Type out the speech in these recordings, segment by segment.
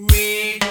Red,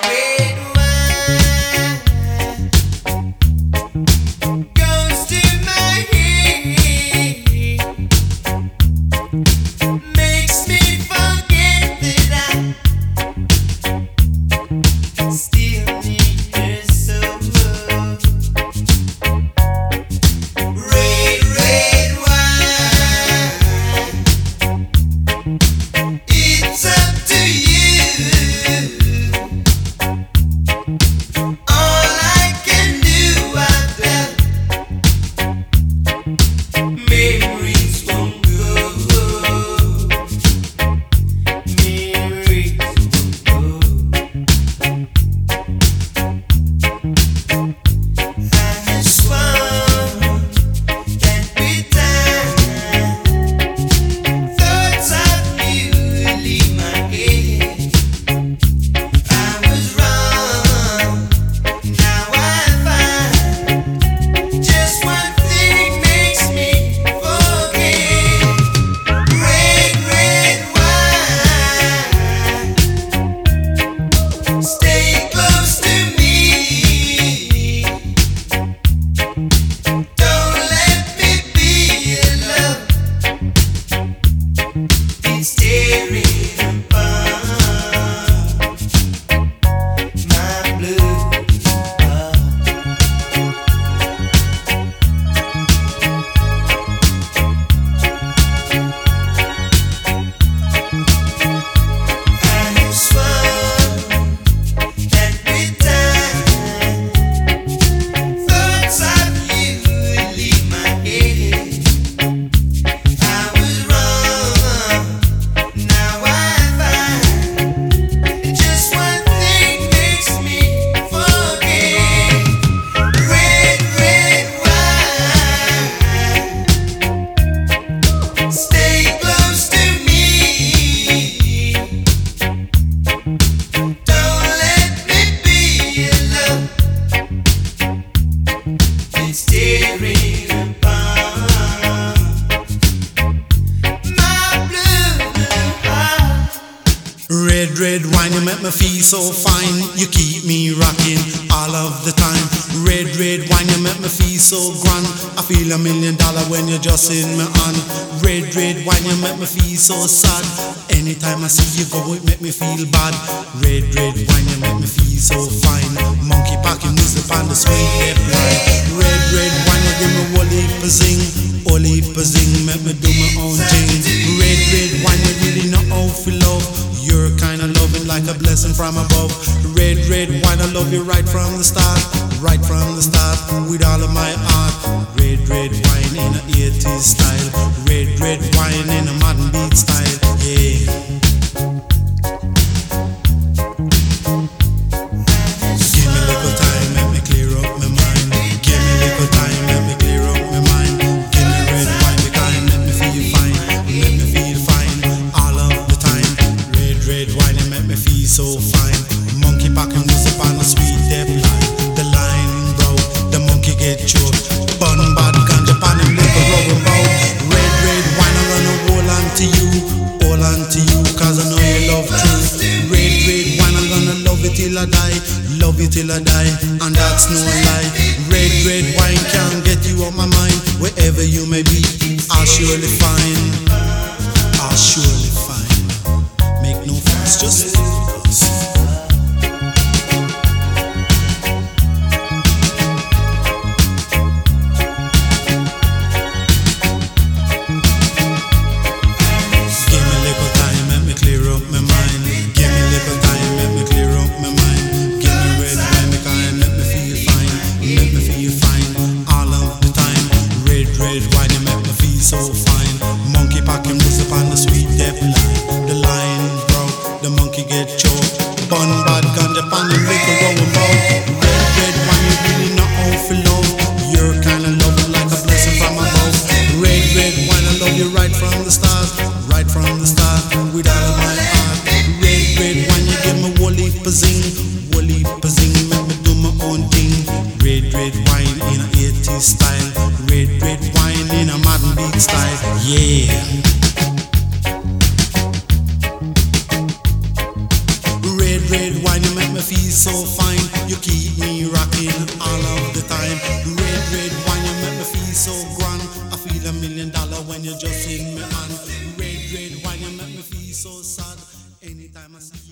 make me feel so fine. You keep me rocking all of the time. Red, red wine, you make me feel so grand. I feel a million dollar when you're just in my hand. Red, red wine, you make me feel so sad. Anytime I see you go, it make me feel bad. Red, red wine, you make me feel so fine. Monkey packing music on the sweet lip line. Red, red wine, you give me whole heap of zing. Whole heap of zing, make me blessing from above. Red, red wine, I love you right from the start. Right from the start, with all of my heart. Red, red wine in a 80s style. Red, red wine in a modern so fine. Monkey packing music on a sweet line. The line broke, the monkey get choked. Him. Red, red wine, I'm gonna hold on to you, on to you, cause I know you love. Red, red wine, I'm gonna love it till I die, love I die, and that's no lie. Red, red wine can't get you my mind, wherever you may be, I'll surely find, Red, wine, you make me feel so fine. Monkey packing music upon the sweet depth line. The line broke, the monkey get choked. Bun bad ganja pan him liquor going bout. Red, red wine, you really know how to love. You're kinda loving like a blessing from above. Red, red wine, I love you right from the start, right from the start, with all of my heart. Red, red wine, you give me whole heap of Red, wine in a 80s style, red, red wine in a modern beat style, yeah. Red, red wine, you make me feel so fine. You keep me rocking all of the time. Red, red wine, you make me feel so grand. I feel a million dollar when you're just in my hand. Red, red wine, you make me feel so sad. Anytime I see